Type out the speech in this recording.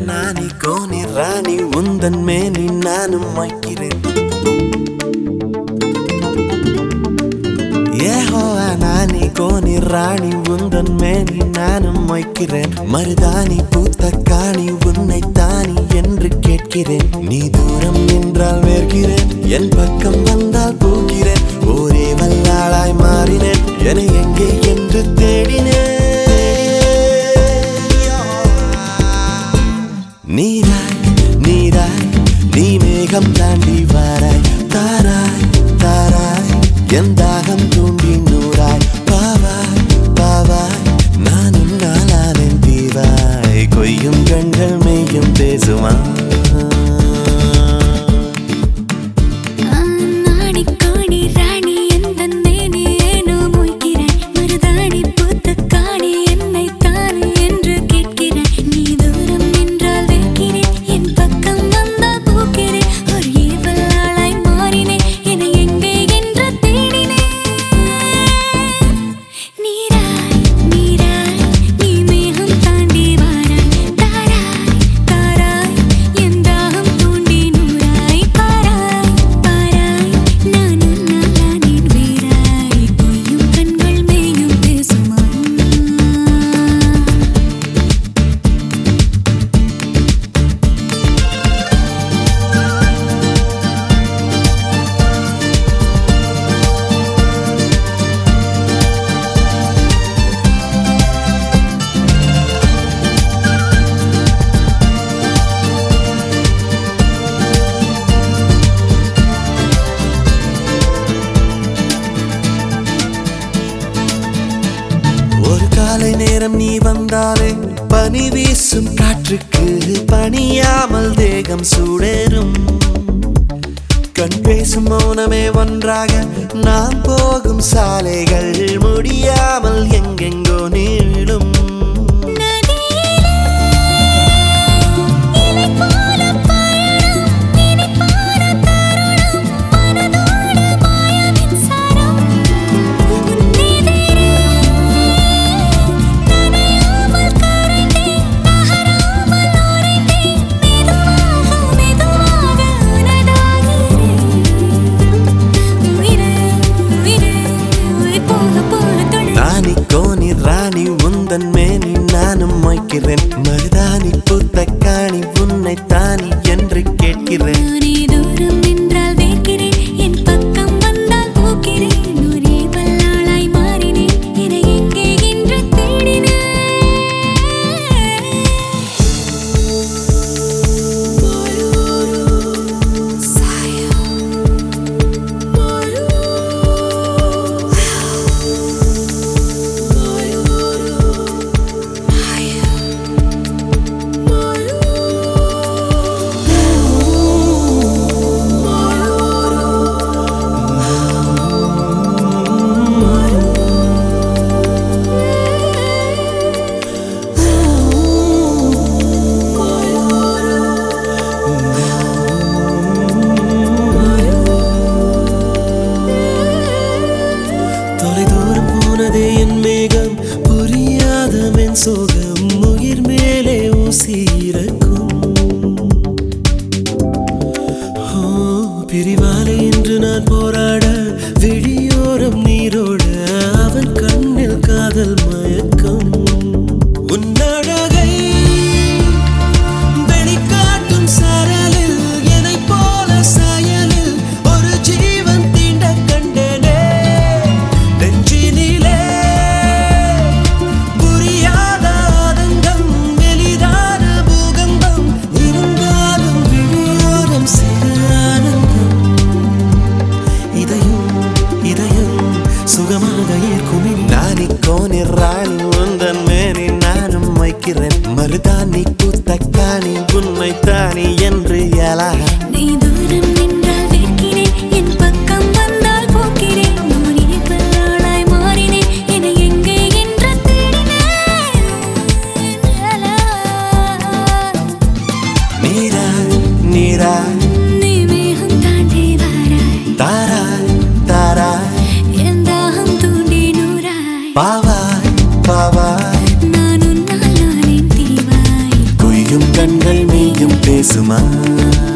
நானி Coney ராணி உந்தன் மேனி நானும் வைக்கிறேன் ஏஹோ நானி கோனி ராணி உந்தன் மேனி நானும் வைக்கிறேன் மருதாணி பூத்த காணி உன்னை தானி என்று கேட்கிறேன் நீ தூரம் நின்றால் வேர்கிறேன் என் பக்கம் வந்தால் போகிறேன் ஒரே வல்லாளாய் மாறினேன் என எங்கே என்று தேடினேன் என் தாகம் தூண்டி நூறாய்? பாவாய் பாவாய் நானும் நாளாவேன் தீவாய். கொய்யும் கண்கள் மெய்யும் பேசுவான் நேரம் நீ வந்தாலே பனி வீசும் காற்றுக்கு பணியாமல் தேகம் சூடேறும் கண் பேசும் மௌனமே ஒன்றாக நான் போகும் சாலைகள் மேகம் புரியாதவன் சோகம் உயிர் மேலே ஊசி பிரிவாலை ஓ, இன்று நான் போராட விழியோரம் நீரோட அவன் கண்ணில் காதல் மயக்கம். தானி என்று எலாக நீ தூரம் நின்றால் வேர்க்கிறேன் என் பக்கம் வந்தால் போக்கிறேன் நூறே வல்லாளாய் மாறினேன் என எங்கே என்று தேடினேன். நீராய் நீராய் நீ மேகம் தாண்டி வாராய். தாராய் தாராய். என் தாகம் தூண்டி நூறாய். பாவாய் mão